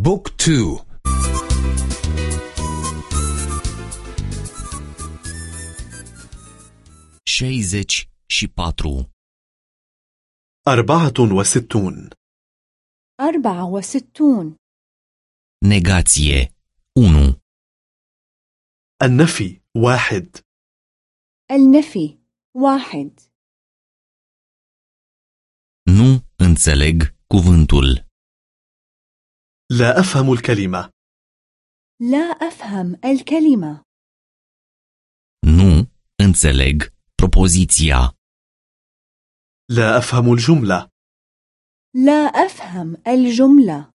book two. Șaizeci și patru أربعة وستون. أربعة وستون. Negație 1 النفي واحد. النفي واحد. Nu înțeleg cuvântul. لا أفهم الكلمة لا أفهم الكلمة Nu înțeleg propoziția. لا أفهم الجملة لا أفهم الجملة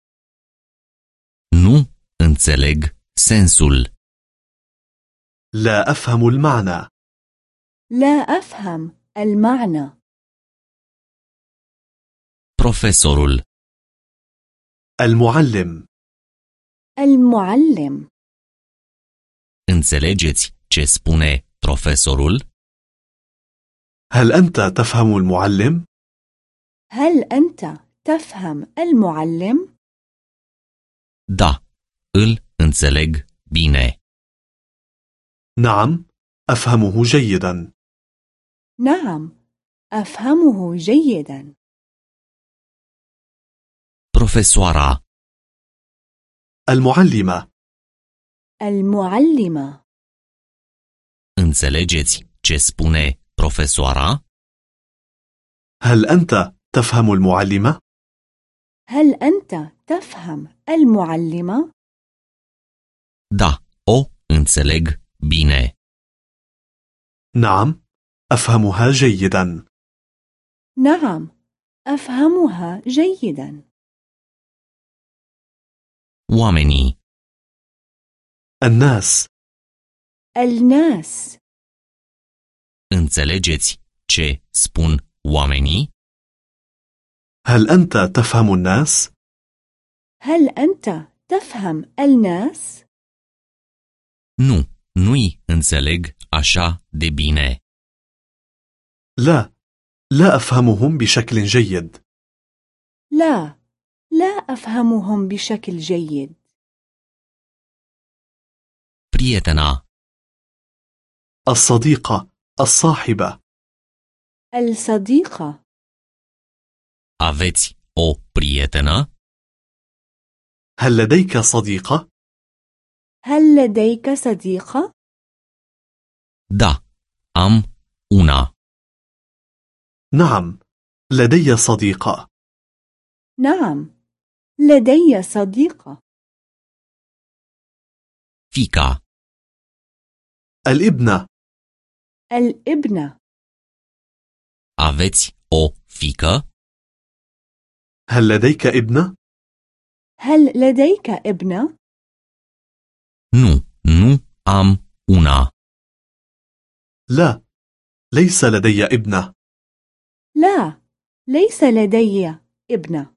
Nu înțeleg sensul. لا أفهم المعنى لا أفهم المعنى Profesorul. المعلم المعلم Înțelegeți ce spune profesorul? هل أنت تفهم المعلم؟ هل أنت تفهم المعلم؟ Da, îl înțeleg bine. نعم أفهمه جيدا نعم أفهمه جيدا Profesoara. المعلمة المعلمة Înțelegeți ce spune profesoara? هل أنت تفهم المعلمة؟ هل أنت تفهم المعلمة؟ Da, o înțeleg bine. نعم أفهمها جيدا نعم أفهمها جيدا Oamenii. الناس الناس Înțelegeți ce spun oamenii? هل أنت تفهم الناس؟ هل أنت تفهم الناس؟ Nu, nu-i înțeleg așa de bine. لا لا أفهمهم بشكل جيد لا لا أفهمهم بشكل جيد Prietena. الصديقة الصاحبة الصديقة Aveți o prietenă? هل لديك صديقة؟ هل لديك صديقة؟ Da, am una. نعم لدي صديقة نعم لدي صديقة Fica. الإبنة الإبنة Aveți o fică? هل لديك إبنة؟ هل لديك إبنة؟ Nu, nu am una. لا ليس لدي إبنة لا ليس لدي إبنة